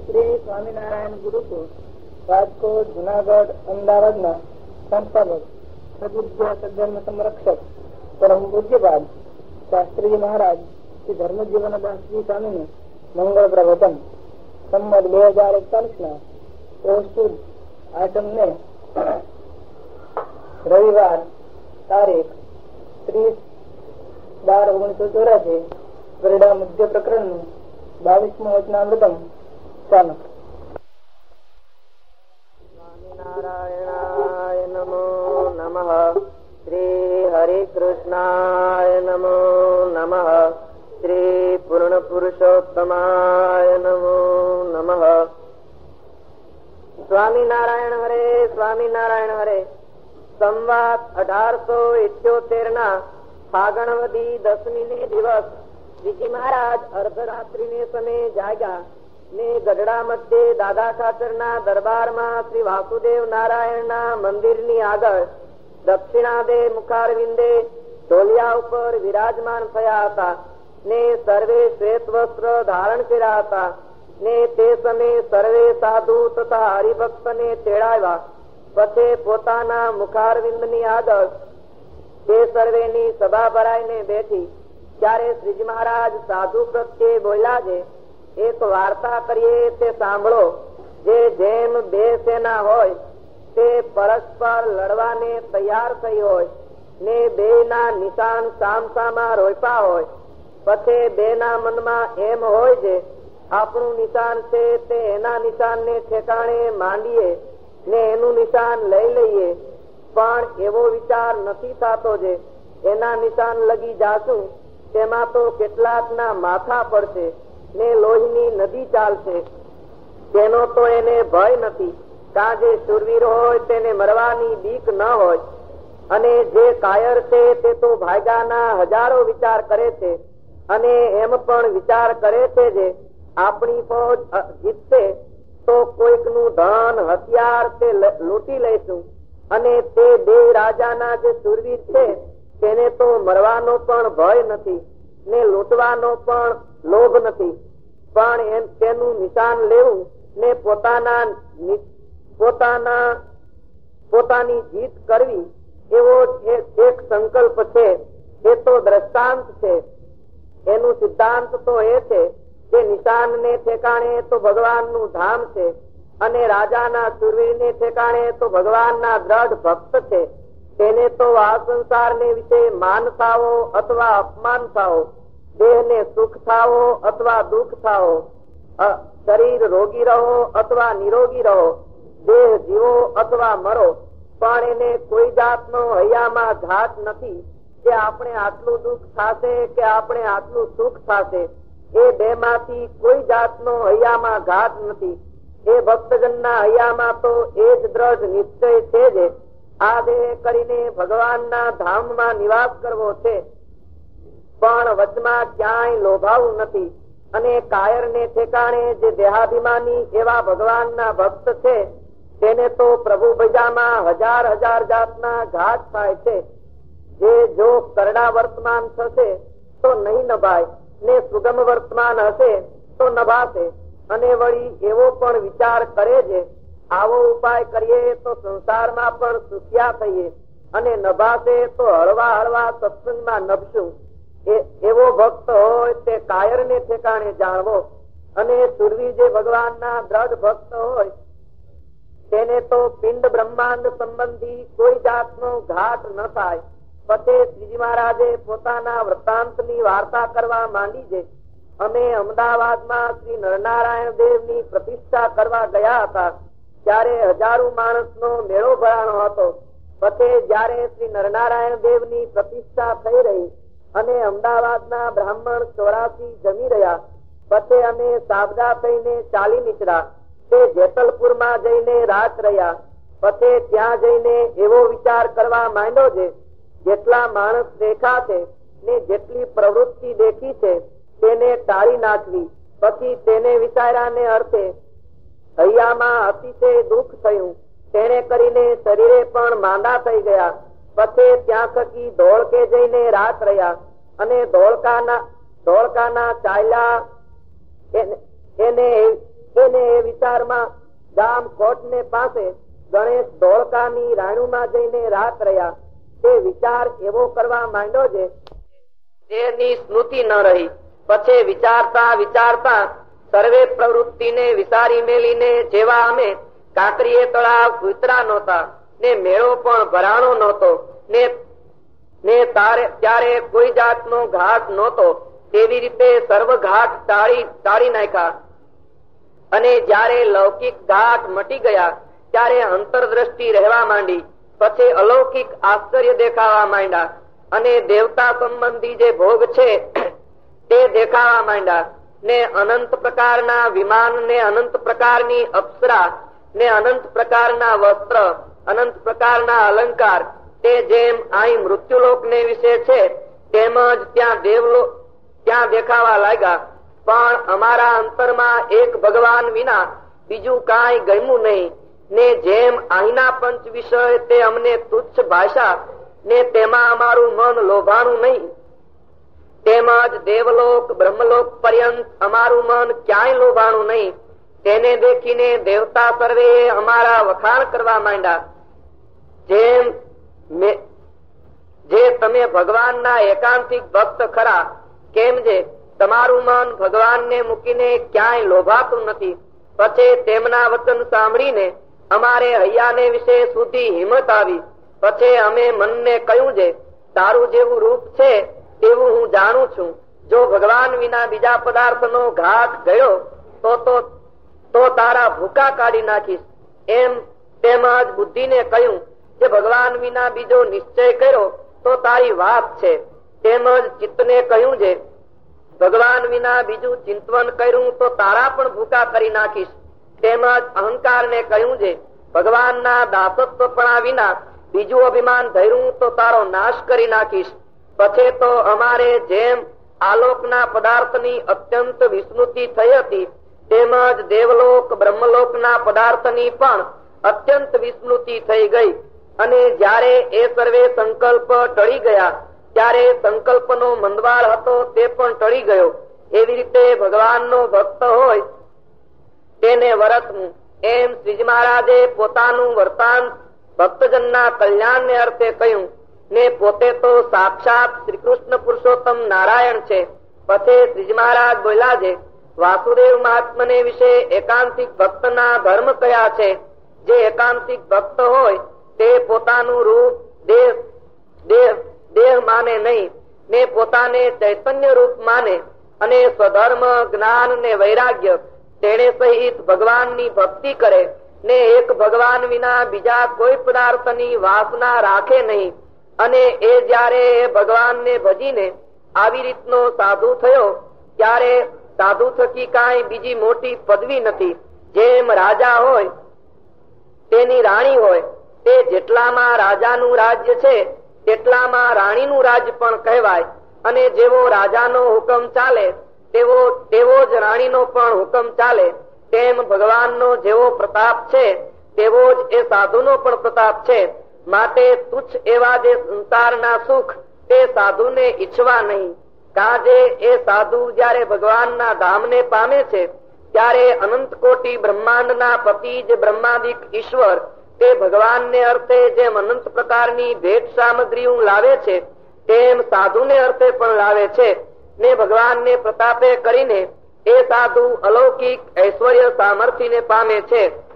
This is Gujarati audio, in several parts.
શ્રી સ્વામિનારાયણ ગુરુકુળ, રાજકોટ, જુનાગઢ, અમદાવાદના સંપાદક સદવિદ્યા સદધર્મ સંરક્ષક પરમ પૂજ્યપાદ શાસ્ત્રીજી મહારાજ શ્રી ધર્મજીવન દાસજી સ્વામીનું મંગળ પ્રવચન. સંમત બે હજાર એકતાલીસ ના પ્રસ્તુત આઠમને રવિવાર તારીખ ત્રીસ બાર ઓગણીસો ચોરાસી ગરડા પ્રકરણનું બાવીસમું વચનામૃતમ ચાલો. સ્વામિનારાયણાય નમો નમઃ. શ્રી હરિકૃષ્ણાય નમો નમઃ. શ્રી પૂર્ણ પુરુષોત્તમાય નમો નમઃ. સ્વામિનારાયણ હરે સ્વામિનારાયણ હરે. સંવાદ અઢારસો ઇઠ્યોતેર ના ફાગણવદી દસમી ને દિવસ. શ્રીજી મહારાજ અર્ધરાત્રિ ને સમય જાગ્યા. ને ગઢડા મધ્યે દાદા ખાચર ના દરબારમાં શ્રી વાસુદેવ નારાયણ ના મંદિરની આગળ દક્ષિણાદે મુખારવિંદે ઢોલિયા ઉપર વિરાજમાન થયા હતા ને સર્વે શ્વેત વસ્ત્ર ધારણ કર્યા હતા ને તે સમયે સર્વે સાધુ તથા હરિભક્ત ને તેડાવ્યા. પછી પોતાના મુખારવિંદની આગળ તે સર્વેની સભા ભરાઈને બેઠી. ત્યારે શ્રીજી મહારાજ સાધુ પ્રત્યે બોલ્યા છે એક વાર્તા કરીએ તે સાંભળો. જે જેમ બે સેના હોય, તે પરસ્પર લડવાને તૈયાર થઈ હોય, ને બે ના નિશાન સામસામા રોપા હોય પછી બે ના મનમાં એમ હોય છે આપણું નિશાન છે તે એના નિશાન ને ઠેકાણે માંડીએ, ને એનું નિશાન લઈ લઈએ. પણ એવો વિચાર નથી થતો જે, એના નિશાન લગી જાશું, તેમાં તો કેટલાક ના માથા પડશે. ને લોહીની નદી ચાલશે. તેનો તો એને ભય નથી. કા જે શુરવીર હોય, તેને મરવાની બીક ન હોય. અને જે કાયર છે, તે તો ભાગાના હજારો વિચાર કરે છે. અને એમ પણ વિચાર કરે છે જે, આપણી ફોજ જીતશે તો કોઈકનું ધન, હથિયાર તે લૂંટી લઈશું. અને તે બે રાજાના જે સુરવીર છે, તેને તો મરવાનો પણ ભય નથી. ને લૂંટવાનો પણ લોભ નથી. પણ એમ તેનું નિશાન લેવું ને પોતાના પોતાના, પોતાની જીત કરવી, એવો એક સંકલ્પ છે. એ તો દ્રષ્ટાંત છે. એનું સિદ્ધાંત તો એ છે કે નિશાન ને ઠેકાણે તો ભગવાનનું ધામ છે અને રાજાના સુરવીર ને ઠેકાણે તો ભગવાનના દ્રઢ ભક્ત છે. તેને તો આ સંસાર ને વિશે માન થાવો અથવા અપમાન થાવો દેહ ને સુખ થાવો અથવા દુઃખ થાવો શરીર રોગી રહો અથવા નિરોગી રહો, દેહ જીવો અથવા મરો, પણ એને કોઈ જાતનો હૈયામાં ઘાટ નથી કે આપણે આટલું દુઃખ થશે કે આપણે આટલું સુખ થશે. એ બે માંથી કોઈ જાતનો હૈયામાં ઘાટ નથી. એ ભક્તજન ના હૈયામાં તો એ જ દ્રઢ નિશ્ચય છે જ. આ દેહ કરીને ભગવાનના ધામમાં નિવાસ કરવો છે. પણ વચમાં ક્યાંય લોભાવું નથી અને કાયર ને ઠેકાણે જે દેહાભિમાની એવા ભગવાનના ભક્ત છે, તેને તો પ્રભુ ભજામાં હજાર હજાર જાતના ઘાટ થાય છે. જે જો કરડા વર્તમાન થશે, તો નહીં નભાય, ને સુગમ વર્તમાન હશે, તો નભાશે. અને વળી એવો પણ વિચાર કરે છે આવો ઉપાય કરીએ તો સંસારમાં પણ સુખિયા થઈએ અને નભાશે તો હળવા હળવા સત્સંગમાં નભશું. એવો ભક્ત હોય તે કાયર ને ઠેકાણે જાણવો અને સુરવી જે ભગવાનના દ્રઢ ભક્ત હોય તેને તો પિંડ બ્રહ્માંડ સંબંધી કોઈ જાતનો ઘાટ ન થાય. પછી શ્રીજી મહારાજે પોતાના વૃત્તાંતની વાર્તા કરવા માંડી છે. અમે અમદાવાદમાં શ્રી નરનારાયણ દેવની પ્રતિષ્ઠા કરવા ગયા હતા. ત્યારે હજારો માણસ નો મેળો ભરાણો હતો પછી જયારે શ્રી નરનારાયણ દેવની પ્રતિષ્ઠા થઈ રહી અને અમદાવાદના બ્રાહ્મણ ચોરાસી જમી રહ્યા પછી અમે સાબદા થઈને ચાલી નીકળ્યા તે જેતલપુરમાં જઈને રાત રહ્યા પછી ત્યાં જઈને એવો વિચાર કરવા માંડ્યો છે, જેટલા માણસ દેખા છે ને જેટલી પ્રવૃત્તિ દેખી છે, તેને ટાળી નાખવી, પછી તેને વિચાર્યાને અર્થે હૈયામાં અતિશય દુઃખ થયું. તેને કરીને શરીરે પણ માંદા થઈ ગયા. પછી ત્યાં થકી ધોળકે જઈને રાત રહ્યા. અને ધોળકાના ધોળકાના ચાલ્યા એને એને વિચારમાં ગામ કોટને પાસે ગણેશ ધોળકાની રાણુમાં જઈને રાત રહ્યા. તે વિચાર એવો કરવા માંડ્યો છે તેની સ્મૃતિ ન રહી. પછી વિચારતા વિચારતા સર્વે પ્રવૃત્તિને વિસારી મેલીને જેવા અમે કાંકરીએ તળાવ ઉતરા નહોતા, ને મેળો પણ ભરાણો નહોતો, ને ને તારે ત્યારે કોઈ જાતનો ઘાટ નહોતો, તેવી રીતે સર્વ ઘાટ ટાળી ટાળી નાખ્યા. અને જ્યારે લૌકિક ઘાટ મટી ગયા, ત્યારે અંતરદ્રષ્ટિ રહેવા માંડી, પછી અલૌકિક આશ્ચર્ય દેખાવા માંડ્યા, અને દેવતા સંબંધી જે ભોગ છે, તે દેખાવા માંડ્યા. ને અનંત પ્રકારના વિમાન ને અનંત પ્રકારની અપ્સરા ને અનંત પ્રકારના વસ્ત્ર, અનંત પ્રકારના અલંકાર, તે જેમ અહીં મૃત્યુલોક ને વિશે છે તેમજ ત્યાં દેવલોક ત્યાં દેખાવા લાગ્યા. પણ અમારા અંતરમાં એક ભગવાન વિના બીજું કાંઈ ગમ્યું નહીં. ને જેમ અહીંના પંચ વિષય તે અમને તુચ્છ ભાષા, ને તેમાં અમારું મન લોભાણું નહીં. તેમજ દેવલોક, બ્રહ્મલોક પર્યંત અમારું મન ક્યાંય લોભાણું નહીં. તેને દેખીને દેવતા સર્વે અમારા વખાણ કરવા માંડ્યા. જેમ જે તમે ભગવાનના એકાંતિક ભક્ત ખરા, કેમ જે તમારું મન ભગવાનને મૂકીને ક્યાંય લોભાતું નથી. પછી તેમના વચન સાંભળીને અમારે હૈયાને વિશે સુધી હિંમત આવી. પછી અમે મનને કહ્યું છે તારું જેવું રૂપ છે તેવું હું જાણું છું. જો ભગવાન વિના બીજા પદાર્થનો ઘાટ ગયો, તો તો તારા ભૂકા કાઢી નાખીશ. એમ તેમજ બુદ્ધિને કહ્યું કે ભગવાન વિના બીજો નિશ્ચય કર્યો, તો તારી વાત છે. તેમજ ચિત્તને કહ્યું છે, ભગવાન વિના બીજું ચિંતવન કર્યું, તો તારા પણ ભૂકા કરી નાખીશ. તેમજ અહંકાર ને કહ્યું છે, ભગવાનના દાસત્વપણા વિના બીજું અભિમાન ધર્યું, તો તારો નાશ કરી નાખીશ. પછી તો અમારે જેમ આલોકના પદાર્થની અત્યંત વિસ્મૃતિ થઈ હતી તેમજ દેવલોક, બ્રહ્મલોકના પદાર્થની પણ અત્યંત વિસ્મૃતિ થઈ ગઈ. અને જ્યારે એ સર્વે સંકલ્પ ટળી ગયા, ત્યારે સંકલ્પનો મંદવાળ હતો તે પણ ટળી ગયો. એવી રીતે ભગવાનનો ભક્ત હોય, તેને વરતવું એમ શ્રીજી મહારાજે પોતાનું વર્તાન ભક્તજનના કલ્યાણને અર્થે કહ્યું. ને પોતે તો સાક્ષાત શ્રી કૃષ્ણ પુરુષોત્તમ નારાયણ છે. પછી શ્રીજી મહારાજ બોલ્યા છે, વાસુદેવ મહાત્મને વિશે એકાંતિક ભક્તના ધર્મ કયા છે? જે એકાંતિક ભક્ત હોય, તે પોતાનું રૂપ દેહ દેહ દેહ માને નહીં. ને પોતાને ચૈતન્ય રૂપ માને અને સ્વધર્મ, જ્ઞાન ને વૈરાગ્ય તેણે સહિત ભગવાનની ભક્તિ કરે. ને એક ભગવાન વિના બીજા કોઈ પદાર્થની વાસના રાખે નહીં. અને એ જયારે ભગવાનને ભજીને આવી રીતનો સાધુ થયો, ત્યારે સાધુ થકી કાંઈ બીજી મોટી પદવી નથી. જેમ રાજા હોય, તેની રાણી હોય, તે જેટલામાં રાજાનું રાજ્ય છે, તેટલામાં રાણીનું રાજ પણ કહેવાય. અને જેવો રાજાનો હુકમ ચાલે, તેવો તેવો જ રાણીનો પણ હુકમ ચાલે. તેમ ભગવાનનો જેવો પ્રતાપ છે, તેવો જ એ સાધુનો પણ પ્રતાપ છે. માટે તુચ્છ એવા જે સંસારના સુખ, તે સાધુને ઈચ્છવા નહીં. કાજે એ સાધુ જયારે ભગવાનના ધામને પામે છે, ત્યારે અનંત કોટી બ્રહ્માંડના પતિ જે બ્રહ્માદિક ઈશ્વર તે ભગવાનને અર્થે જેમ અનંત પ્રકારની ભેટ સામગ્રી લાવે છે, તેમ સાધુને અર્થે પણ લાવે છે. ને ભગવાનને પ્રતાપે કરીને એ સાધુ અલૌકિક ઐશ્વર્ય સામર્થ્યને પામે છે.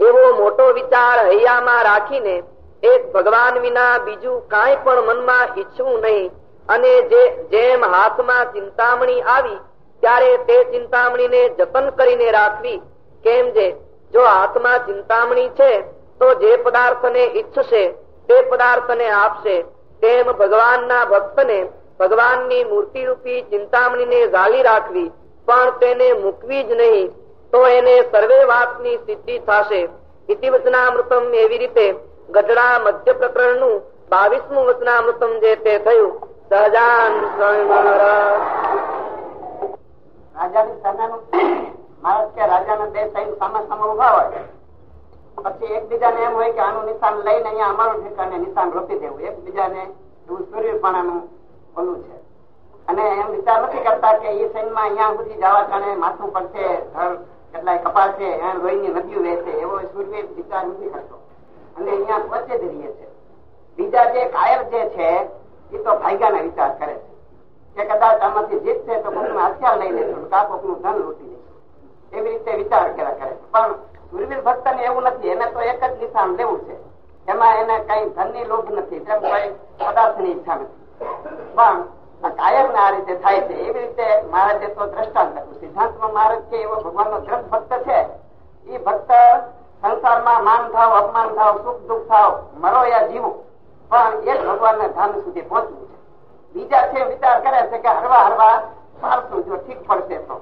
એવો મોટો વિચાર હૈયામાં રાખીને એક ભગવાન વિના બીજું કાંઈ પણ મનમાં ઈચ્છવું નહીં. અને જે, જેમ હાથમાં ચિંતામણી આવી, ત્યારે તે ચિંતામણીને જતન કરીને રાખવી. કેમ જે, જો હાથમાં ચિંતામણી છે, તો જે પદાર્થને ઈચ્છશે, તે પદાર્થને આપશે. તેમ ભગવાનના ભક્તને ભગવાનની મૂર્તિ રૂપી ચિંતામણીને ઝાલી રાખવી. પણ તેને મૂકવી જ નહીં. તો એને સર્વે વાતની સિદ્ધિ થશે. ઇતિવચનામૃતમ એવી રીતે ગઢડા મધ્ય પ્રકરણનું બાવીસમું વચનામૃતમ જે તે થયું. સહજાન સ્વામી મહારાજ. રાજાની બે સૈન સામા સામા ઊભા હોય, પછી એકબીજાને એમ હોય કે આનું નિશાન લઈને અહીંયા અમારું ઠેકાને નિશાન રોપી દેવું. એકબીજાને એવું સૂર્યપણાનું ઓલું છે. અને એમ વિચાર નથી કરતા કે એ સૈનમાં અહીંયા સુધી જવા કારણે માથું પડશે ધર કે કેટલાય કપાલ છે એને લોહીની નદીઓ વહેશે એવો સૂર્ય વિચાર નથી કરતો અને અહીંયા વચ્ચે જ રહીએ છે. બીજા જે કાયર જે છે, એ તો ભાગ્યાના વિચાર કરે છે. કે કદાચ આમાંથી જીતશે તો કોકનું હથિયાર લઈ લેશું કા કોકનું ધન લૂંટી લઈશું એવી રીતે વિચાર કર્યા કરે છે. પણ સુરવીર ભક્ત ને એવું નથી, એને તો એક જ નિશાન લેવું છે. એમાં એને કઈ ધનની લોભ નથી, તેમ કઈ પદાર્થની ઈચ્છા નથી. પણ કાયમ ના આ રીતે થાય છે એવી રીતે મહારાજે તો દ્રષ્ટાંત આપ્યું. સિદ્ધાંતમાં મહારાજ છે એવો ભગવાનનો ગ્રંથ ભક્ત છે. એ ભક્ત સંસારમાં માન થાવ અપમાન થાવ સુખ દુઃખ થાવ મરો યા જીવો. પણ એ જ ભગવાનને ધામ સુધી પહોંચવું છે. બીજા છે વિચાર કરે છે કે હરવા હરવા સારું જો ઠીક પડશે તો.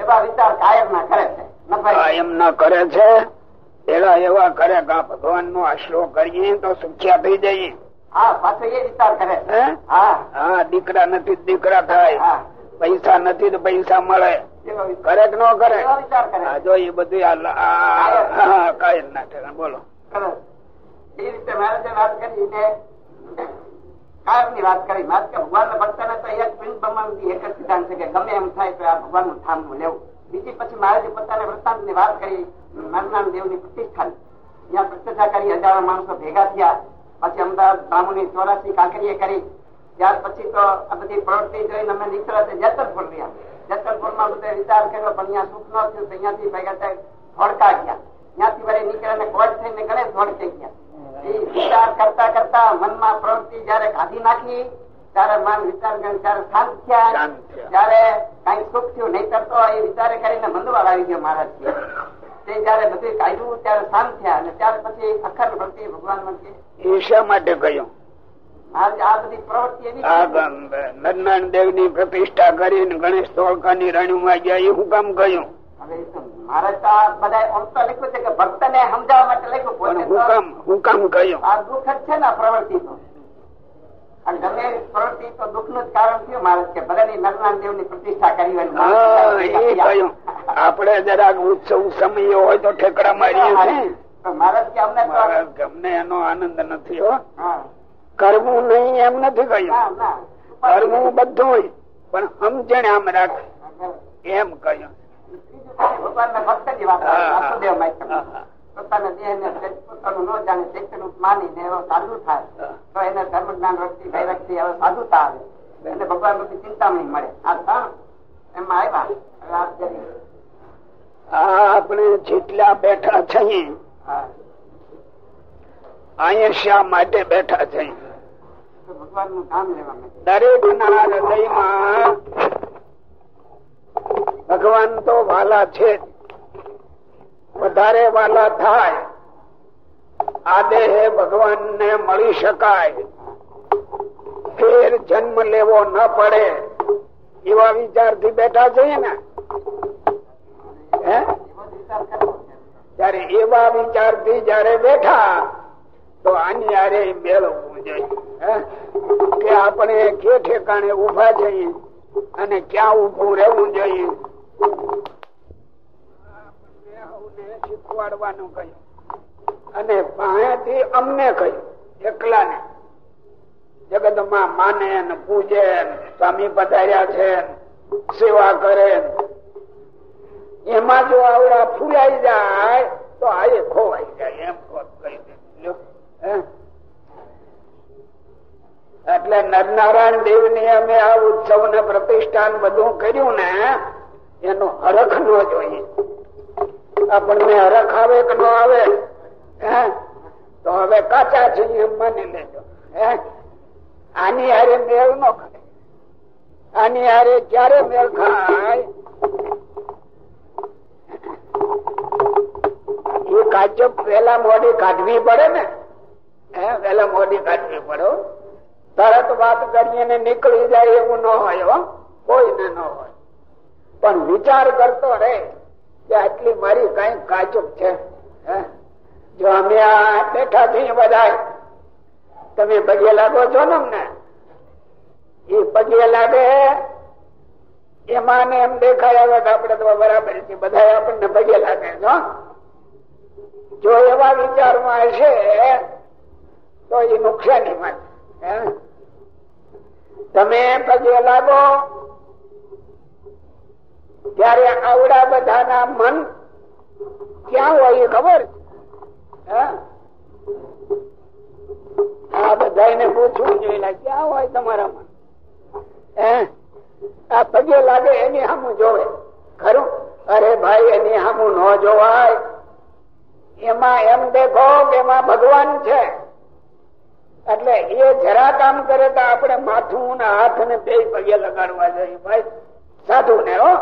એવા વિચાર કાયમ ના કરે છે. કાયમ એમ ના કરે છે. એવા એવા કરે કે ભગવાન નો આશરો કરીએ તો સુખ્યા થઈ જઈએ. હા પાછો એ વિચાર કરે. છે હે? હા. હા દીકરા નથી દીકરા થાય. પૈસા નથી તો પૈસા મળે. કરે કે ન કરે? જો એ બધું કઈ લ- આ- હા, કાંઈ જ ના ઠેકાણે. બોલો. એ રીતે મહારાજે વાત કરી ને વાત કરી. કે ભગવાન ભક્તને તો એક જ સિદ્ધાંત છે કે ગમે એમ થાય તો આ ભગવાનનું લેવું. બીજી પછી મહારાજે પોતાને વૃત્તાંતની વાત કરી નારાયણ દેવની પ્રતિષ્ઠા. ત્યાં પ્રતિષ્ઠા કરી હજારો માણસો ભેગા થયા. પછી અમદાવાદ બ્રાહ્મણી ચોરાસી કાંકરીએ કરી. ત્યાર પછી તો આ બધી પ્રવૃત્તિ જોઈને અમે નીકળ્યા તે રહ્યા જતરપુરમાં બધે વિચાર કર્યો પણ અહીંયા સુખ ન થયું તો અહીંયાથી ભેગા ધોળકા ગયા. ત્યાંથી વળી નીકળ્યા ને કોટ થઈને ગણેશ ધોળકે ગયા. એ વિચાર કરતા કરતા મનમાં પ્રવૃત્તિ જયારે કાઢી નાખી ત્યારે મન વિચાર ત્યારે શાંત થયા. જયારે ત્યારે કઈ સુખ થયું નહીં કરતો એ વિચારે કરીને મંદવાળ આવી ગયો મહારાજ તે જયારે બધું કાઢ્યું ત્યારે શાંત થયા અને ત્યાર પછી અખર ભક્તિ ભગવાન મંદિર એ માટે કહ્યું. નરનારાયણ દેવની પ્રતિષ્ઠા કરીને ગણેશ ધોળકા ની રણ્યુમાં ગયા એ હું કામ કહ્યું હવે તો મહારાજ તો આ બધા આમ તો લખ્યું છે કે ભક્ત ને સમજાવવા માટે લખ્યું હુકમ હુકમ તો હું કામ કહ્યું આ દુઃખ જ છે ને પ્રવૃત્તિ તો અને ગમે પ્રવૃત્તિ તો દુઃખનું જ કારણ થયું મહારાજ કે ભલે ની દેવની પ્રતિષ્ઠા કરી હોય ને હા મહારાજ એ કહ્યું આપણે જરાક ઉત્સવ સમય હોય તો ઠેકડા મારીએ મહારાજ કે અમને એનો આનંદ નથી હો. કરવું નહીં એમ નથી કહ્યું કરવું બધું હોય પણ સમજણ આમ રાખે. એમ કહ્યું ભગવાન ભક્તની વાત. વાસુદેવમાં. પોતાના દેહ ને પોતાનું ન જાણે શૈક્ષણિક માની ને એવો સાધુ થાય. તો એને ધર્મ જ્ઞાન વૃત્તિ વૈરક્તિ એવો સાધુતા આવે. એને ભગવાન બધી ચિંતામણી મળે. આ ત્રણ એમાં આવ્યા. આપણે જેટલા બેઠા છીએ અહીંયા શા માટે બેઠા છીએ તો ભગવાનનું કામ લેવા માટે. દરેક ના હૃદયમાં ભગવાન તો વાલા છે જ. વધારે વાલા થાય. આ દેહ ભગવાન ને મળી શકાય. ફેર જન્મ લેવો ન પડે. એવા વિચારથી બેઠા છે ને. ત્યારે એવા વિચારથી જયારે બેઠા, તો આની આરે મેળવવું જોઈએ? કે આપણે કે ઠેકાણે ઊભા જઈએ અને ક્યાં ઉભું રહેવું જોઈએ? સૌને શીખવાડવાનું કહ્યું. અને પાસેથી અમને કહ્યું, એકલાને. જગતમાં માને પૂજે સ્વામી પધાર્યા છે સેવા કરે એમાં જો આવડા ફૂલાઈ જાય, તો આ એ ખોવાઈ જાય, એમ એટલે નરનારાયણ દેવની અમે આ ઉત્સવ ને પ્રતિષ્ઠાન બધું કર્યું ને, એનો હરખ ન જોઈએ. આપણને હરખ આવે કે ન આવે? તો હવે કાચા છે એમ માની લેજો આની હારે મેળ ન ખાય. આની હારે ક્યારે મેળ ખાય? એ કાચો પેલા મોડી કાઢવી પડે ને? હે, પેલા મોડી કાઢવી પડે તરત વાત કરીએ ને નીકળી જાય એવું ન હોય કોઈને ન હોય. પણ વિચાર કરતો રે કે આટલી મારી કઈ કાચુક છે? જો અમે આ બેઠા છીએ બધા તમે પગે લાગો છો ને અમને એ પગે લાગે એમાં એમ દેખાય આવે કે આપડે તો બરાબર છે બધા આપણને પગે લાગે છો જો એવા વિચારમાં હશે, તો એ નુકસાનીમાં છે. હે? તમે પગે લાગો ત્યારે આવડા બધાના મન ક્યાં હોય ખબર? આ બધા પૂછવું જોઈએ ક્યાં હોય તમારામાં આ પગે લાગે એની સામું જોવે. ખરું? અરે ભાઈ, એની સામું ન જોવાય. એમાં એમ દેખો કે એમાં ભગવાન છે. એટલે એ જરા કામ કરે તો આપણે માથું ને હાથ ને બે પગે લગાડવા જોઈએ. ભાઈ સાધુ ને, હો.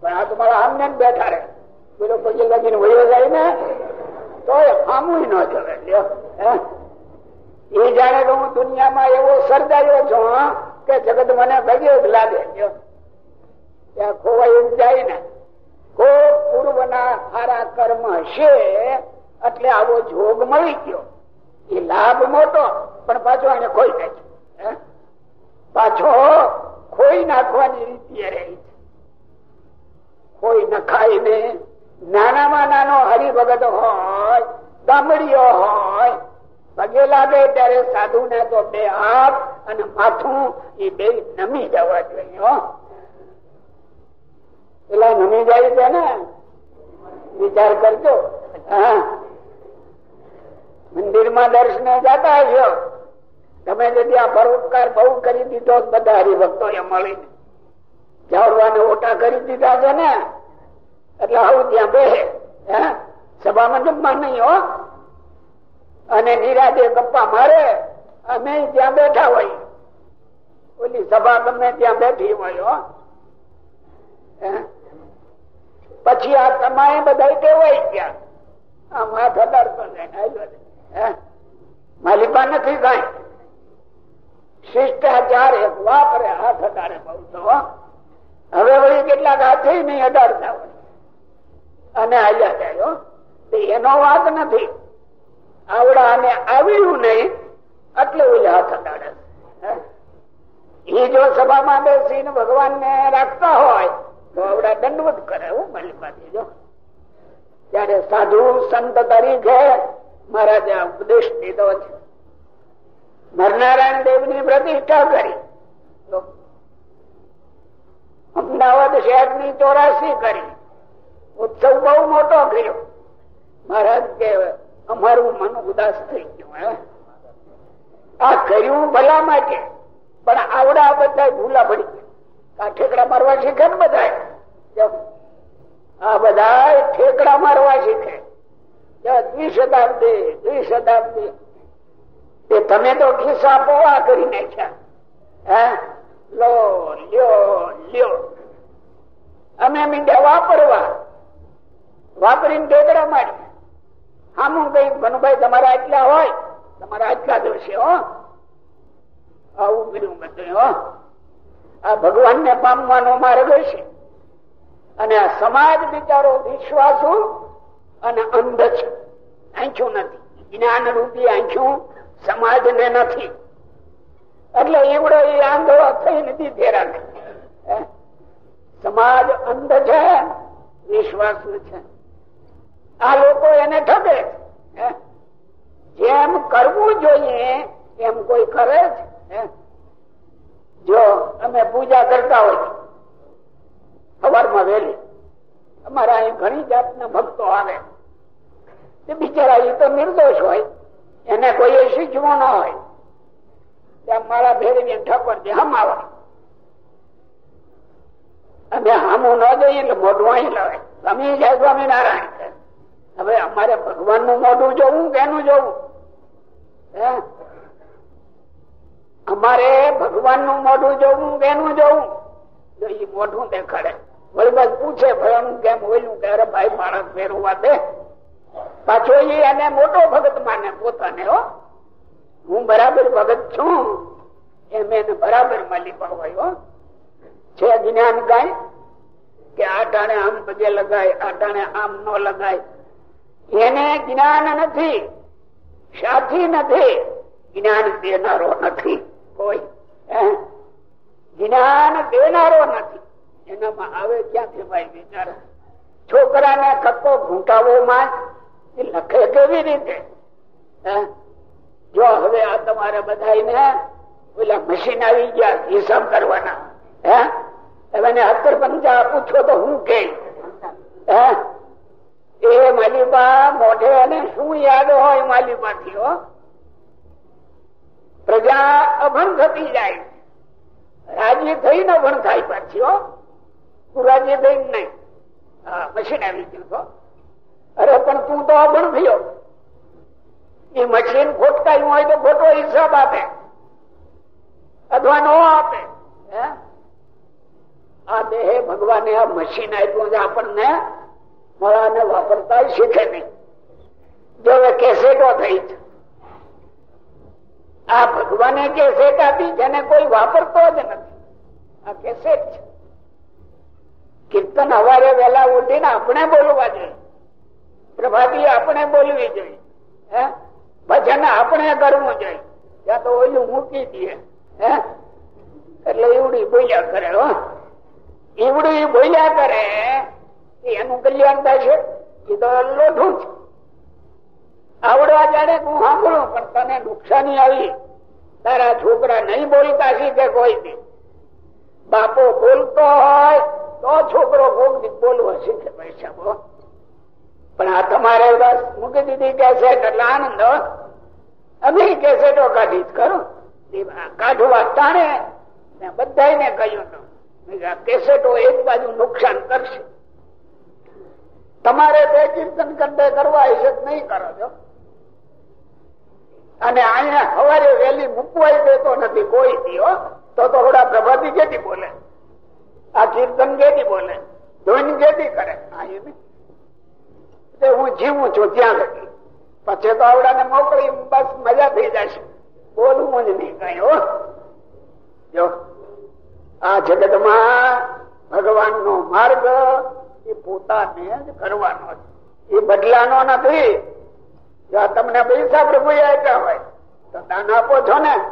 પણ આ તમારા આમને બેઠા રે પેલો પગે લગીને વયો જાય ને તો આમું ન ચલે એ જાણે કે હું દુનિયામાં એવો સર્જાયો છું કે જગત મને ભગ્યો જ લાગે. ત્યાં ખોવાઈ જાય ને. કો પૂર્વના સારા કર્મ હશે, એટલે આવો જોગ મળી ગયો. એ લાભ મોટો, પણ પાછો એને ખોઈ નાખ્યો પાછો ખોઈ નાખવાની રીતિ રહી ખોઈ નખાય ને નાનામાં નાનો હરિભગત હોય દામડીઓ હોય, પગે લાગે ત્યારે સાધુ ને તો બે હાથ અને માથું એ બે નમી જવા જોઈએ પેલા નમી જાય છે ને, વિચાર કરજો. હા. મંદિરમાં દર્શને જતા છો તમે જે ત્યાં પરોપકાર બહુ કરી દીધો બધા હરિભક્તો એ મળીને ચાવડવાને ઓટા કરી દીધા છે ને. એટલે આવું ત્યાં બે સભામાં જમવા નહીં હો. અને નિરાજે ગપ્પા મારે. અમે ત્યાં બેઠા હોય. ઓલી સભા ગમે ત્યાં બેઠી હોય હો. પછી આ તમારે બધા ટેવાઈ ગયા. આ માથા અડાડતો માલિકા નથી કઈ. શિષ્ટાચાર એક વાપરે, હાથ અડાડે બહુ હવે વળી કેટલાક હાથે નહીં અડાડતા હોય. અને આયા જાય એનો વાત નથી. આવડા અને આવ્યું નહીં, એટલે ઓલા હાથ અડાડે એ જો સભામાં બેસીને ભગવાન ને રાખતા હોય, તો આવડા દંડવત કરે, હું માલિકાથી જો. ત્યારે સાધુ સંત તરીકે મહારાજે ઉપદેશ દીધો છે નરનારાયણ દેવની પ્રતિષ્ઠા કરી. અમદાવાદ શહેરની ચોરાસી કરી. ઉત્સવ બહુ મોટો કર્યો મહારાજ કે, અમારું મન ઉદાસ થઈ ગયું આ કર્યું ભલા માટે, પણ આવડા બધા ભૂલા પડી ગયા. ઠેકડા મારવા શીખે ને બધા આ બધા ઠેકડા મારવા શીખે. દ્વિશતાબ્દી દ્વિશતાબ્દી એ તમે તો ખિસ્સા પોવા કરી નાખ્યા. લો, લ્યો લ્યો. અમે મીંડ્યા વાપરવા. વાપરીને ટેકડા મારી આમું કઈ ભનુભાઈ, તમારા આટલા હોય, તમારા આટલા જોશે હો. આવું કર્યું બધું, હો. આ ભગવાન ને પામવાનો માર્ગ છે અને આ સમાજ બિચારો વિશ્વાસુ અને અંધ છે. આંખ્યું નથી. જ્ઞાન રૂપી આંખ્યું સમાજ ને નથી. એટલે એવડો એ આંધળો થઈ નથી ફેરા સમાજ અંધ છે વિશ્વાસ છે. આ લોકો એને ઠગે જેમ કરવું જોઈએ, એમ કોઈ કરે છે જો અમે પૂજા કરતા હોય, સવારમાં વહેલી, અમારા અહીં ઘણી જાતના ભક્તો આવે. તે બિચારા એ તો નિર્દોષ હોય. એને કોઈ શીખવું ન હોય. મારા ભેરવી ઠપર છે હમ આવે અમે હામું ન જોઈએ એટલે મોઢું અહીં લાવે તમે જાય સ્વામિનારાયણ હવે અમારે ભગવાનનું મોઢું જોવું કે એનું જોવું? અમારે ભગવાનનું મોઢું જોવું કે એનું જોવું? તો એ મોઢું દેખાડે. વળી પૂછે ભણું કેમ હોયલું કે અરે ભાઈ માણસ ફેરવા દે. પાછો એને મોટો ભગત માને પોતાને, હો. બરાબર ભગત છું. એમ એને બરાબર માલી હોય છે જ્ઞાન ગાય કે આ ટાણે આમ પગે લગાય આ ટાણે આમ ન લગાય. એને જ્ઞાન નથી, સાથી નથી, જ્ઞાન દેનારો નથી કોઈ. જ્ઞાન દેનારો નથી. એનામાં આવે ક્યાંથી ભાઈ બિચારા છોકરાને કક્કો ઘૂંટાવો માં લખે કેવી રીતે? જો હવે આ તમારે બધા પેલા મશીન આવી ગયા, હિસાબ કરવાના. હે? તમે હત્તર પંચા પૂછો તો હું કે? માટે એને શું યાદ હોય માલી થી પ્રજા અભણ થતી જાય. રાજી થઈને અભણ થાય પાછી, હો? તું રાજી થઈને નહીં. મશીન આવી ગયું અરે પણ તું તો અભણ થયો એ મશીન ખોટકાયું હોય તો ખોટો હિસાબ આપે. અથવા નો આપે આ દેહ ભગવાને આ મશીન આપ્યું છે આપણને. મળાને વાપરતા શીખે નહીં. જો કેસેટો થઈ છે આ ભગવાને કેસેટ આપી જેને કોઈ વાપરતો જ નથી. આ કેસેટ છે. કીર્તન હવારે વેલા ઉઠીને આપણે બોલવા જોઈએ. પ્રભાતી આપણે બોલવી જોઈએ. હે? ભજન આપણે કરવું જોઈએ. ત્યાં તો ઓલું મૂકી દઈએ હે? એટલે એવડી બોલ્યા કરે, હો. એવડું બોલ્યા કરે એનું કલ્યાણ થાય છે એ તો લોઢું છે આવડવા જાણે હું સાંભળું, પણ તને નુકસાની આવી. તારા છોકરા નહીં બોલતા શીખે કોઈ દી. બાપો બોલતો હોય, તો છોકરો કોક બોલવો શીખે પૈસા પણ આ તમારે બસ મૂકી દીધી કેસેટ એટલે આનંદ અમે કેસેટો કાઢી ખરું. કાઢવા ટાણે બધા કહ્યું હતું કેસેટો એક બાજુ નુકસાન કરશે. તમારે તે કીર્તન કરતા કરવા હશે નહીં કરો છો અને અહીંયા સવારે વેલી મૂકવાય દેતો નથી કોઈ દીઓ તો થોડા પ્રભાતી કેટી બોલે. આ કીર્તન કેટી બોલે? ધોઈને કેટી કરે? હું જીવું છું ત્યાં લગી પછી તો આવડાને મોકલી, બસ મજા થઈ જશે. બોલવું જ નહીં કઈ, હો. જો, આ જગતમાં ભગવાન નો માર્ગ એ પોતાને જ કરવાનો છે. એ બદલાનો નથી. જો તમને પૈસા પ્રભુ આપ્યા હોય, તો દાન આપો છો ને.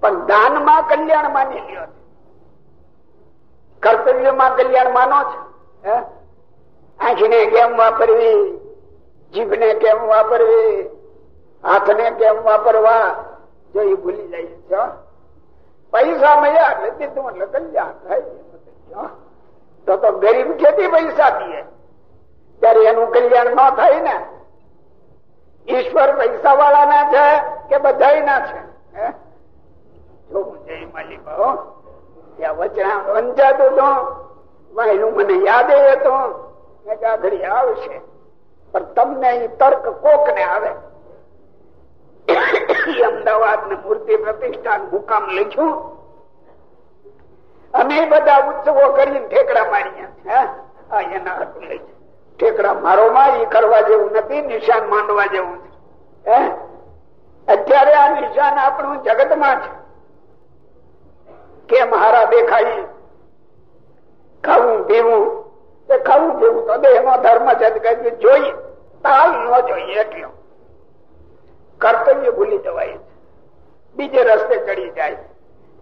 પણ દાનમાં કલ્યાણ માની લ્યો કર્તવ્યમાં કલ્યાણ માનો છે. આંખને કેમ વાપરવી? જીભને કેમ વાપરવી? હાથને કેમ વાપરવા? જો એ ભૂલી જાય છો પૈસા મળ્યા એટલે તું કલ્યાણ થાય તો તો ગરીબ ખેતી પૈસા દે ત્યારે એનું કલ્યાણ ન થાય ને. ઈશ્વર પૈસા વાળા ના છે કે બધા ના છે જોવું જય માલિક ત્યાં વચના વંચાતું હતું. મને યાદ હતું. આગળ આવશે. પણ તમને એ તર્ક કોક ને આવે? અમદાવાદ ને મૂર્તિ પ્રતિષ્ઠાન મુકામ લખ્યું. અમે બધા ઉત્સવો કરીને ઠેકડા માર્યા ઠેકડા મારો માં કરવા જેવું નથી, નિશાન માંડવા જેવું છે. અત્યારે આ નિશાન આપણું જગતમાં છે. કેમ હારા દેખાય. ખાવું, પીવું તે ખાવું પીવું તો દેહ ધર્મ છે જોઈએ, તાલ ન જોઈએ એટલો. કર્તવ્ય ભૂલી જવાય છે. બીજે રસ્તે ચડી જાય.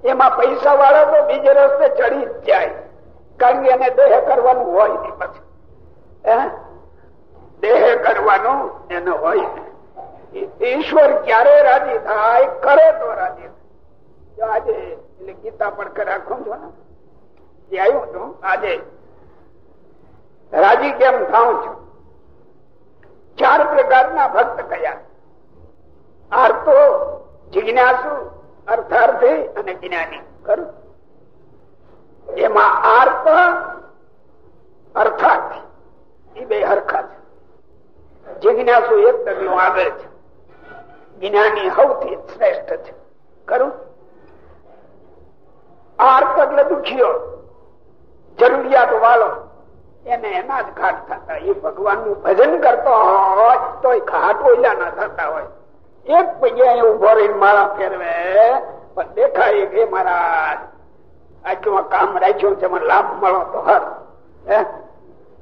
એમાં પૈસા વાળા તો બીજે રસ્તે ચડી જ જાય. કારણ કે એને દેહ કરવાનું હોય નહીં પછી. દેહ કરવાનું એને હોય ઈશ્વર ક્યારે રાજી થાય? કરે તો રાજી થાય. આજે, એટલે ગીતા પણ રાખું છો ને? આવ્યું હતું, આજે રાજી કેમ થાઉં છું? ચાર પ્રકારના ભક્ત કયા? આર્તો, જિજ્ઞાસુ, અર્થાર્થી અને જ્ઞાની. ખરું? એમાં આર્ત અર્થાર્થી એ બે હરખા છે. જિજ્ઞાસુ એક તરફ આગળ છે. જ્ઞાની સૌથી શ્રેષ્ઠ છે. ખરું? આર્ત એટલે દુખીઓ, જરૂરિયાત વાળો. એને એના જ ઘાટ થતા. એ ભગવાનનું ભજન કરતો હોય તો ઘાટ ઓલા ના થતા હોય. એક જગ્યાએ ઊભો રહીને માળા ફેરવે, પણ દેખાય કે મારા આટલું કામ રાખ્યું છે, મને લાભ મળો તો હર.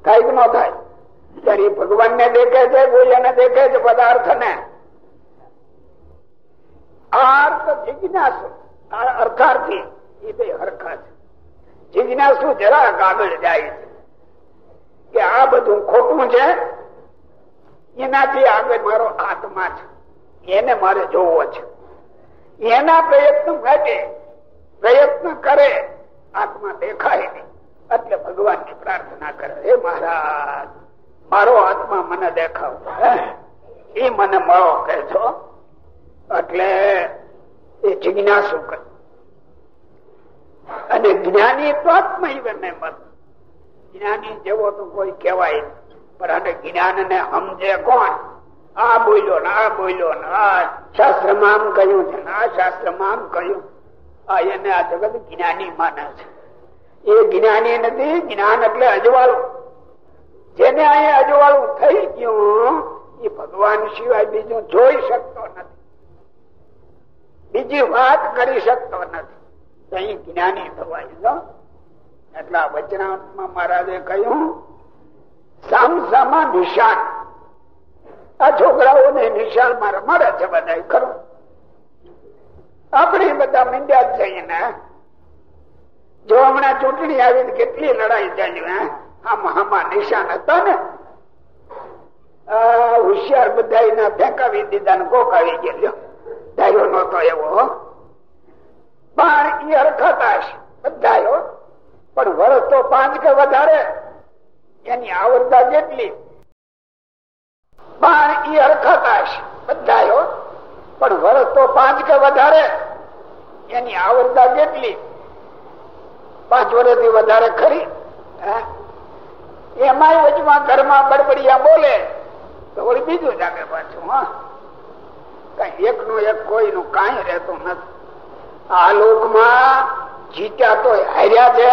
કંઈક ન થાય? ત્યારે ભગવાન ને દેખે છે બોલ્યાને દેખે છે પદાર્થ ને અર્થ જિજ્ઞાસુ અર્થાર્થી, એ બે હરખા છે. જિજ્ઞાસુ જરાક આગળ જાય છે. કે આ બધું ખોટું છે? એનાથી આગળ મારો આત્મા છે. એને મારે જોવો છે. એના પ્રયત્ન માટે પ્રયત્ન કરે, આત્મા દેખાય એટલે ભગવાનની પ્રાર્થના કરે, હે મહારાજ, મારો આત્મા મને દેખાવ. એ મને મળો કે છો? એટલે એ જિજ્ઞાસુ કરે. અને જ્ઞાની તો આત્મા ને મત જ્ઞાની જેવો તો કોઈ કહેવાય પણ અને જ્ઞાન ને સમજે કોણ? આ બોલ્યો ને આ બોલ્યો ને આ શાસ્ત્રમાં કહ્યું છે આ શાસ્ત્રમાં કહ્યું. આ એને આ જગત જ્ઞાની માને છે. એ જ્ઞાની નથી, જ્ઞાન એટલે અજવાળું. જેને અહીંયા અજવાળું થઈ ગયું, એ ભગવાન સિવાય બીજું જોઈ શકતો નથી. બીજી વાત કરી શકતો નથી. અહીં જ્ઞાની થવાય એટલા વચનાત્મા મહારાજે કહ્યું, સામસામા નિશાન. આ છોકરાઓને નિશાળમાં રમાડે છે બધા ખરું? આપણે બધા મીંડ્યા જ જઈએ ને જો હમણાં ચૂંટણી આવી કેટલી લડાઈ ચાલી આમાં આમાં નિશાન હતા ને? હોશિયાર બધા ફેંકાવી દીધા ને ગોકાવી આવી ગયો ધાર્યો નતો એવો પણ એ હરખતા બધા પણ વર્ષ તો પાંચ કે વધારે. એની આવડતા જેટલી. પણ એ હરખાતા બધા પણ વર્ષ તો પાંચ કે વધારે. એની આવડતા જેટલી. પાંચ વર્ષથી વધારે ખરી. એમાં વચમાં ઘરમાં બડબડિયા બોલે, તો વળી બીજું જાગે પાછું, હા. કઈ એકનું એક કોઈનું કઈ રહેતું નથી. આ લોકમાં જીત્યા તો હાર્યા છે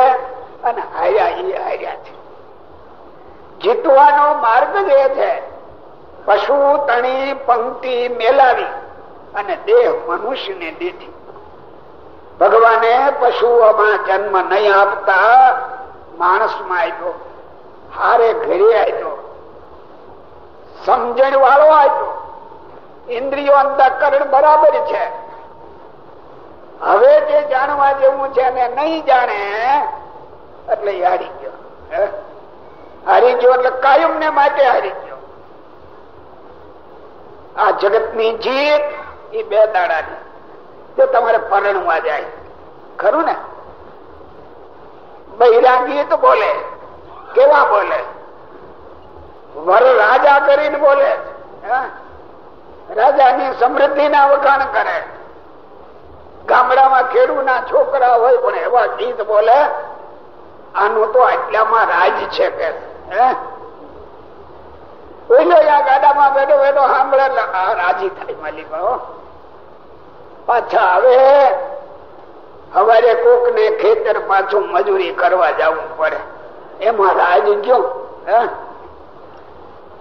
અને હાર્યા એ હાર્યા છે. જીતવાનો માર્ગ જ છે, પશુ તણી પંક્તિ મેલાવી અને દેહ મનુષ્યને દીધી. ભગવાને પશુઓમાં જન્મ નહીં આપતા માણસમાં આપ્યો હારે ઘરે આપ્યો સમજણ વાળો આપ્યો ઇન્દ્રિયો અંતકરણ બરાબર છે. હવે જે જાણવા જેવું છે ને નહીં જાણે, એટલે હારી ગયો. હારી ગયો એટલે કાયમ ને માટે હારી ગયો. આ જગતની જીત એ બે દાડાની. તે તમારે પરણવા જાય, ખરું ને? બહિરાગી તો બોલે, કેવા બોલે? વર રાજા કરીને બોલે રાજાની સમૃદ્ધિ ના વખાણ કરે. ગામડામાં ખેડૂત ના છોકરા હોય પણ એવા ગીત બોલે, આનું તો આટલામાં રાજ છે કે ગાડામાં બેઠો બેઠો સાંભળે રાજી થાય માલિક પાછા હવે હવારે કોક ને ખેતર પાછું મજૂરી કરવા જવું પડે. એમાં રાજ ગયો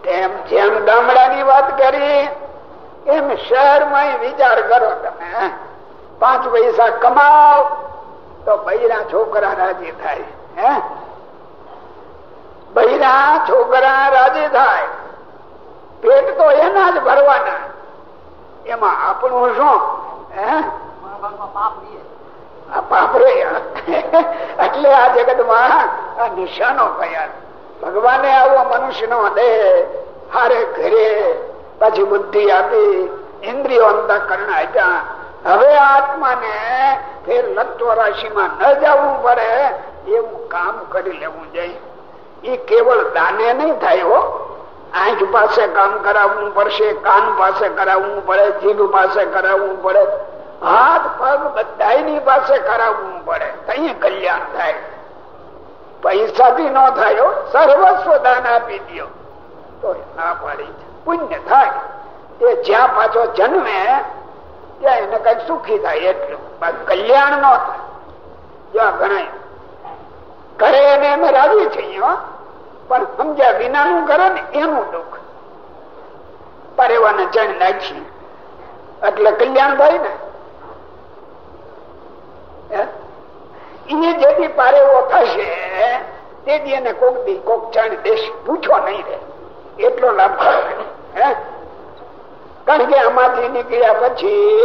તેમ જેમ ગામડાની વાત કરી, એમ શહેરમાં વિચાર કરો તમે પાંચ પૈસા કમાવ. તો બૈરા છોકરા રાજી થાય. હે? બૈરા છોકરા રાજી થાય. પેટ તો એના જ ભરવાના. એમાં આપણું શું? પાપરે એટલે આ જગતમાં આ નિશાનો કયા ભગવાને આવો મનુષ્ય નો દેહ હારે ઘરે પછી બુદ્ધિ આપી, ઇન્દ્રિયો અંતકરણ આપ્યા. હવે આત્માને ફેર લત્વ રાશિમાં ન જવું પડે, એવું કામ કરી લેવું જોઈએ. એ કેવળ દાને નહીં થાય હો. આંખ પાસે કામ કરાવવું પડશે, કાન પાસે કરાવવું પડે, જીભ પાસે કરાવવું પડે, હાથ પગ બધાની પાસે કરાવવું પડે. કઈ કલ્યાણ થાય. પૈસાથી ન થાય સર્વસ્વ દાન આપી દો તો ના પાડી. પુણ્ય થાય. તે જ્યાં પાછો જન્મે ત્યાં એને કઈ સુખી થાય એટલું. કલ્યાણ ન થાય. જ્યાં કરે એને અમે રાજી છીએ પણ સમજ્યા વિનાનું કરે ને એનું દુઃખ. પરેવાને જણ નાખી. એટલે કલ્યાણ થાય ને. એ જેથી પારેવો થશે તેથી એને કોક દી કોક ચણ દેશ પૂછો નહીં રે. એટલો લાભ હે? કારણ કે આમાંથી નીકળ્યા પછી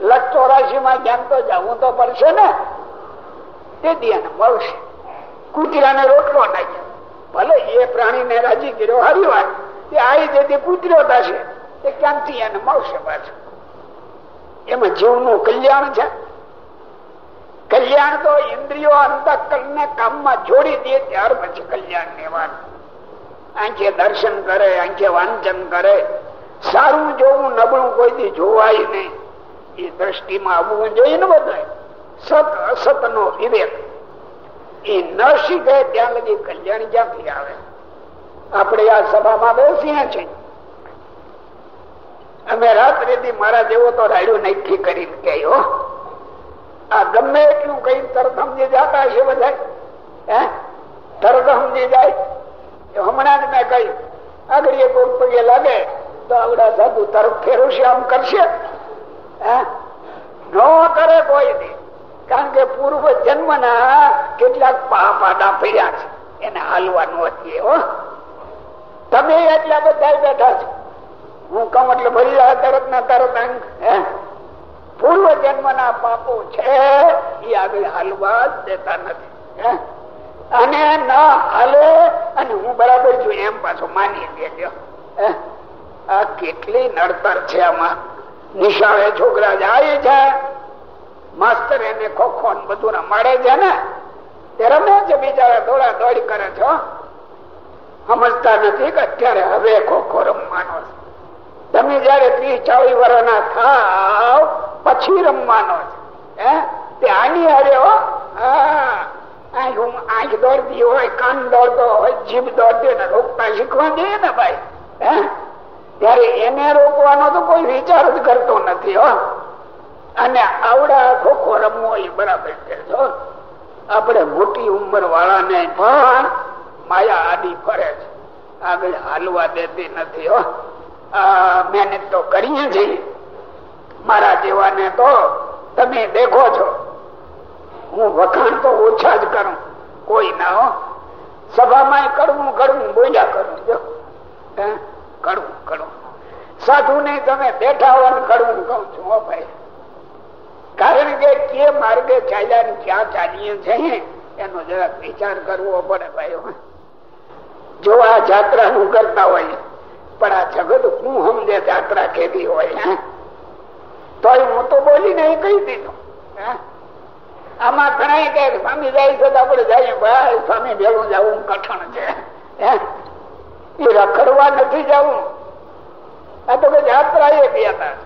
લક્ષ રાશિમાં જેમ તો જવું તો પડશે ને. તેથી એને મળશે. કૂતરાને રોટલો નાખ્યો. ભલે એ પ્રાણીને રાજી કર્યો, હારી વાત. તે આવી જેથી કૂતરો થશે. તે ક્યાંથી એને મળશે પાછું? એમાં જીવનું કલ્યાણ છે. કલ્યાણ તો ઇન્દ્રિયો અંતકરણ ને કામમાં જોડી દે, ત્યાર પછી કલ્યાણની વાત. આંખે દર્શન કરે, આંખે વાંચન કરે. સારું જોવું, નબળું કોઈ જોવાય નહીં. એ દ્રષ્ટિમાં આવવું જોઈએ ને બધા સત અસત નો વિવેક. એ ન શીખે ત્યાં લગી કલ્યાણ ક્યાંથી આવે? આપણે આ સભામાં બેસીએ છીએ. અમે રાત્રેથી મારા જેવો તો રાડ્યું નક્કી કરી કહ્યું આ ગમે એટલું કઈ તરત સમજી જતા છે બધા હે? તરત સમજી જાય. હમણાં જ મેં કહ્યું, આગળ એક પગે લાગે. તો આવડા તરફ ફેરવશે આમ કરશે? હે? ન કરે કોઈ નહીં કારણ કે પૂર્વ જન્મ ના કેટલાક પાડા પડ્યા છે. એને હાલવાનું હતી હો. તમે એટલા બધા બેઠા છો. હું કહું એટલે ભરી રહ્યા તરત ના તરત પૂર્વ જન્મ ના પાપો છે, એ આગળ હાલવા દેતા નથી અને ન હાલે, અને હું બરાબર છું, એમ પાછો માની દેજો આ કેટલી નડતર છે આમાં? નિશાળે છોકરા જાય છે. માસ્તર એને ખોખો બધું રમાડે છે ને? તે રમે છે બિચારા દોડા દોડી કરે છો સમજતા નથી કે અત્યારે હવે ખોખો રમવાનો તમે જયારે ત્રીસ ચાલીસ વર્ષના થાવ, પછી રમવાનો છે. હે? તે આની હારે, હો. આંખ દોડતી હોય, કાન દોડતો હોય, જીભ દોડતી હોય, રોકતા શીખવા દે ને ભાઈ. ત્યારે એને રોકવાનો તો કોઈ વિચાર જ કરતો નથી, હો. અને આવડા ખોખો રમવો એ બરાબર છે આપણે મોટી ઉંમર વાળાને પણ માયા આડી ફરે છે. આગળ હાલવા દેતી નથી, હો. મહેનત તો કરીએ છીએ. મારા જેવાને તો તમે દેખો છો. હું વખાણ તો ઓછા જ કરું. કોઈ ના, હો. સભામાં કરવું કરવું બોલ્યા કરું, જો. કડવું કડવું. સાધુ ને તમે બેઠા હોવાનું કડવું કઉ છું, હો ભાઈ. કારણ કે કે માર્ગે ચાલ્યા ક્યાં ચાલીએ છીએ એનો જરાક વિચાર કરવો પડે ભાઈ જો આ જાત્રા નું કરતા હોય, પણ આ જગત હું સમજે જાત્રા કેવી હોય તો હું તો બોલીને એ કહી દીધું આમાં ઘણા કે સ્વામી જાય છે તો આપડે જઈએ, ભાઈ, સ્વામી ભેગું જવું કઠણ છે એ રખડવા નથી જવું આ તો જાત્રા એ હતા.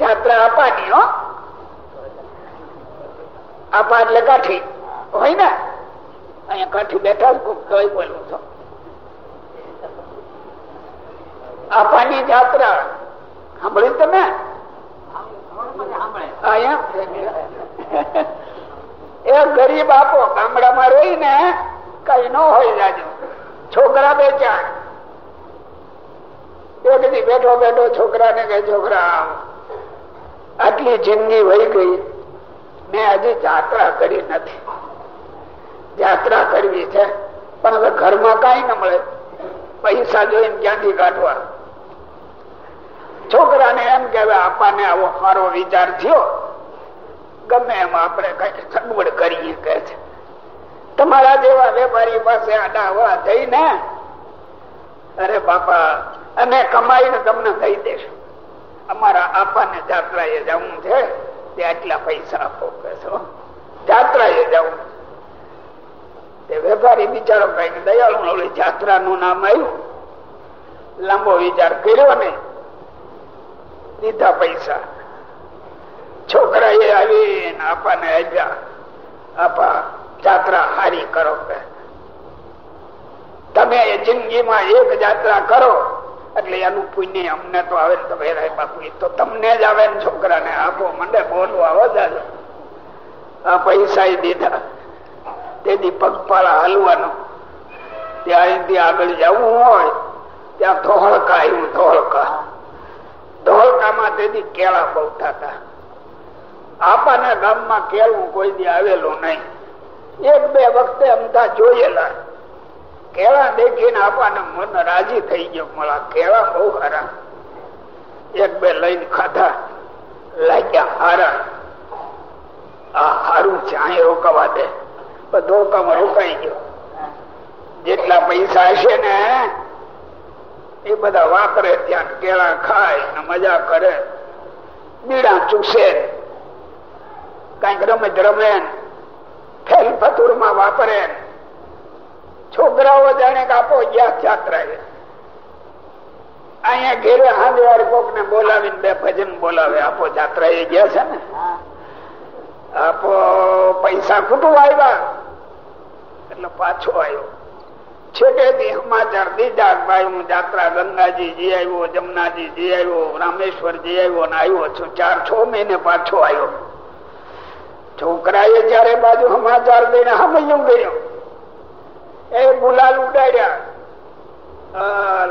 જાત્રા અપાની હો. આપા એટલે કાઠી. હોય ને? અહીંયા કાઠી બેઠા તોય બોલું છો. આપાની જાત્રા. સાંભળી તમે? એ ગરીબ આપો, ગામડામાં રહી ને કઈ ન હોય જાજુ. છોકરા બે ચાર. એક દી બેઠો બેઠો છોકરા ને કે, છોકરા, આટલી જિંદગી વહી ગઈ. મેં હજી જાત્રા કરી નથી. જાત્રા કરવી છે, પણ હવે ઘરમાં કઈ ન મળે. પૈસા જોઈને ક્યાંથી કાઢવા? છોકરાને એમ કે આપાને આવો મારો વિચાર થયો. ગમે એમ આપણે કઈ સગવડ કરીએ કે છે. તમારા જેવા વેપારી પાસે આડાવા જઈને, અરે બાપા, અને કમાઈને તમને દઈ દેશું. અમારા આપાને જાત્રા એ જવું છે, તે આટલા પૈસા આપો કહેશો. જાત્રાએ જવું. તે વેપારી બિચારો કંઈક દયાળુ ઓલી જાત્રા નું નામ આવ્યું લાંબો વિચાર કર્યો ને દીધા પૈસા. છોકરા એ આવી આપાને આપ્યા. આપા જાત્રા હારી કરો તમે જિંદગીમાં એક જાત્રા કરો, એટલે એનું પુણ્ય અમને તો આવે ને તમે બાપુ તો તમને જ આવે ને છોકરાને, આપો મને બોલવા વધારે આ પૈસા દીધા. તેથી પગપાળા હાલવાનું. ત્યાં અહીંથી આગળ જવું હોય, ત્યાં ધોળકા આવ્યું, ધોળકા. ધોળકામાં તેથી કેળા બહુ થતા. આપાના ગામમાં કેળું કોઈ દી આવેલું નહીં. એક બે વખતે અમથા જોયેલા. કેળા દેખીને આપાને મન રાજી થઈ ગયો. મળા કેળા બહુ હારા એક બે લઈને ખાધા. લાગ્યા હારા. આ હારું છે અહીં રોકાવા દે. કામ રોકાઈ ગયો. જેટલા પૈસા હશે ને, એ બધા વાપરે ત્યાં કેળા ખાય ને મજા કરે. બીડા ચૂસે કંઈક રમત રમે ફેલ ફતુરમાં વાપરે. છોકરાઓ જાણે કાપો ગયા યાત્રા અહીંયા ઘેરે હાંજવાર કોક ને બોલાવીને બે ભજન બોલાવે. આપો જાત્રા એ ગયા છે ને? આપો પૈસા ખૂટું આવ્યા. એટલે પાછો આવ્યો. છેટે સમાચાર દીધા ભાઈ હું જાત્રા ગંગાજી જી આવ્યો જમનાજી જી આવ્યો રામેશ્વર જી આવ્યો ને આવ્યો છું. ચાર છ મહિને પાછો આવ્યો. છોકરાએ જયારે બાજુ સમાચાર દઈને હમૈયું કર્યું એ ગુલાલ ઉડાડ્યા.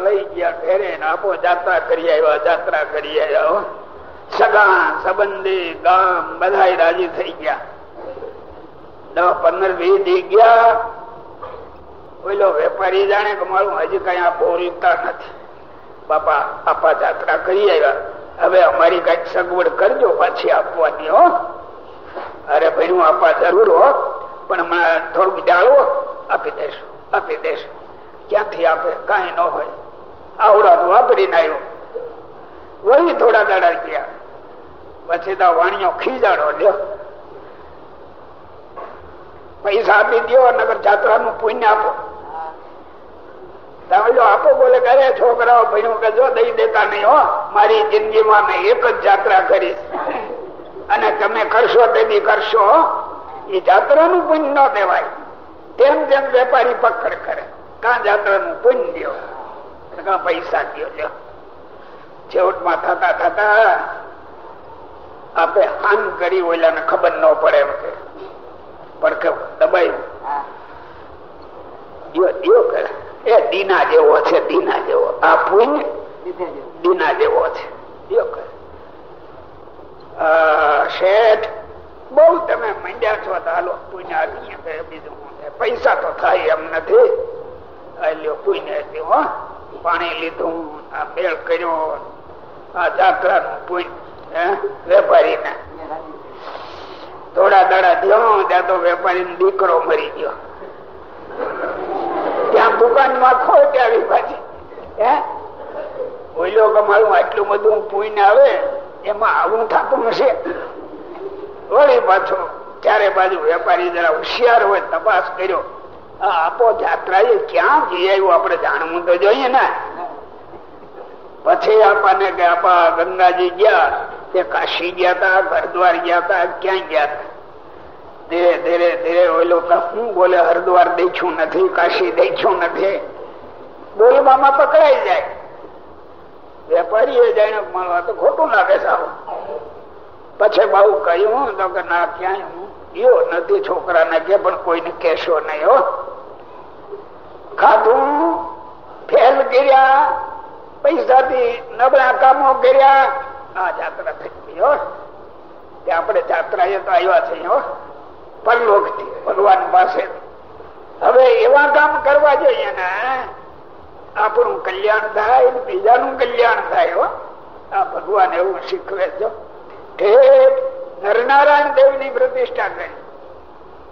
લઈ ગયા ઘેરે આપો જાત્રા કરી આવ્યા, જાત્રા કરી આવ્યા સગા, સંબંધી, ગામ બધા રાજી થઈ ગયા. દસ પંદર, વીસ દી ગયા. ઓલો વેપારી જાણે કે મારું હજી કઈ આપો રીતતા નથી. બાપા, આપા જાત્રા કરી આવ્યા. હવે અમારી કંઈક સગવડ કરજો પાછી આપવાની, હો. અરે ભાઈ, હું આપવા જરૂર હો, પણ થોડુંક જાળવો આપી દેશું આપી દેશું. ક્યાંથી આપે, કઈ ન હોય. આવડા વાપરીને આવ્યો. વળી થોડા દાડા ગયા. પછી તો વાણીઓ ખીજાડો લ્યો. પૈસા આપી દો નગર જાત્રા નું પુણ્ય આપો. આપો બોલે કરે છોકરાઓ ભણ્યું કે જો દઈ દેતા નહીં હો. મારી જિંદગીમાં મેં એક જ જાત્રા કરી. અને તમે કરશો તેથી કરશો એ જાત્રાનું પુણ્ય ન દેવાય તેમ તેમ વેપારી પકડ કરે. કા જાત્રાનું પુણ્ય? દો પૈસા દો લ્યો. છેવટમાં થતા થતા આપે હાન કરી ઓલાને ખબર ન પડે એમ કે. પડખે દબાયું. કરે એ દીના જેવો છે દીના જેવો. આ પુણ્ય દીના જેવો છે. શેઠ, બહુ તમે મંડ્યા છો તો હાલો પુણ્ય આપીએ બીજું પૈસા તો થાય એમ નથી. પાણી લીધું, આ મેળ કર્યો, આ જાત્રા નું પુણ્ય વેપારી ને થોડા દાડા થયો ત્યાં તો વેપારી દીકરો મરી ગયો. ત્યાં દુકાનમાં ખોટ આવી પાછી, હે? બોલ્યો કે મારું આટલું બધું પુણ્ય આવે એમાં આવું થતું હશે વળી પાછો ચારે બાજુ વેપારી જરા હોશિયાર હોય, તપાસ કર્યો. આપો જાત્રા એ ક્યાં જઈ આવ્યું આપડે જાણવું તો જોઈએ ને? પછી આપાને કે આપા ગંગાજી ગયા, તે કાશી ગયા તા, હરદ્વાર ગયા તા, ક્યાં ગયા તા? ધીરે ધીરે ધીરે ઓલો હું બોલે, હરદ્વાર દેખ્યું નથી, કાશી દેખ્યું નથી. બોલવામાં પકડાઈ જાય. વેપારી એ જાણે મળવા તો ખોટું લાગે સારું પછી બહુ કહ્યું તો કે ના, ક્યાંય હું ગયો નથી, છોકરાને કે, પણ કોઈને કેશો નહીં, હો. ખાધું, ફેલ કર્યા, પૈસાથી નબળા કામો કર્યા આ જાત્રા થઈ ગઈ, હો. તે આપણે જાત્રા એ તો આવ્યા છે હો. પરલોકથી ભગવાન પાસે. હવે એવા કામ કરવા જોઈએ ને આપણું કલ્યાણ થાય બીજાનું કલ્યાણ થાય, હો. આ ભગવાન એવું શીખવે છો. ઠેઠ નરનારાયણ દેવની પ્રતિષ્ઠા કરી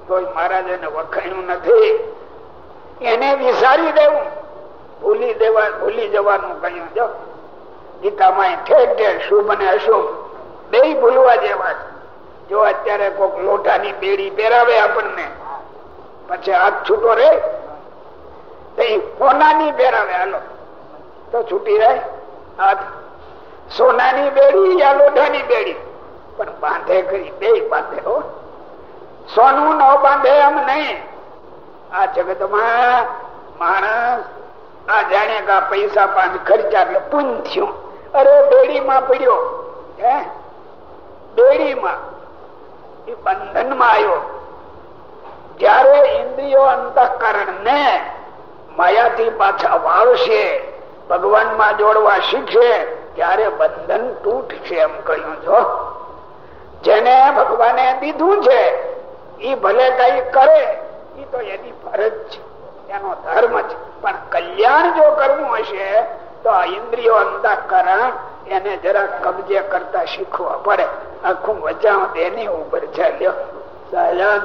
કોઈ મહારાજે વખાણ્યું નથી. એને વિસારી દેવું. ભૂલી દેવા, ભૂલી જવાનું કહ્યું, જો. ગીતામાં ઠેર ઠેર શુભ અને અશુભ બે ભૂલવા જેવા છે. જો અત્યારે કોઈક લોટાની બેડી પહેરાવે આપણને, પછી હાથ છૂટો રે સોનાની પહેરાવે હાલો તો છૂટી હાથ. સોનાની બેડી યા લોઢાની બેડી? પણ બાંધે કરી બે બાંધે હો. સોનું ન બાંધે એમ નહીં. આ જગતમાં માણસ, આ જાણે કે પૈસા પાંચ ખર્ચા એટલે પૂન થયું. અરે બેડીમાં પડ્યો. હે? બેડીમાં. એ બંધનમાં આવ્યો. જ્યારે ઇન્દ્રિયો અંતઃકરણ ને માયાથી પાછા વાળશે ભગવાનમાં જોડવા શીખશે, ત્યારે બંધન તૂટશે એમ કહ્યું છો જેને ભગવાને દીધું છે એ ભલે કઈ કરે એ તો એની ફરજ છે, એનો ધર્મ છે. પણ કલ્યાણ જો કરવું હશે, તો આ ઇન્દ્રિયો અંતઃકરણ એને જરા કબજે કરતા શીખવા પડે. આખું વચાવ એની ઉપર ચાલ્યો. સહજાન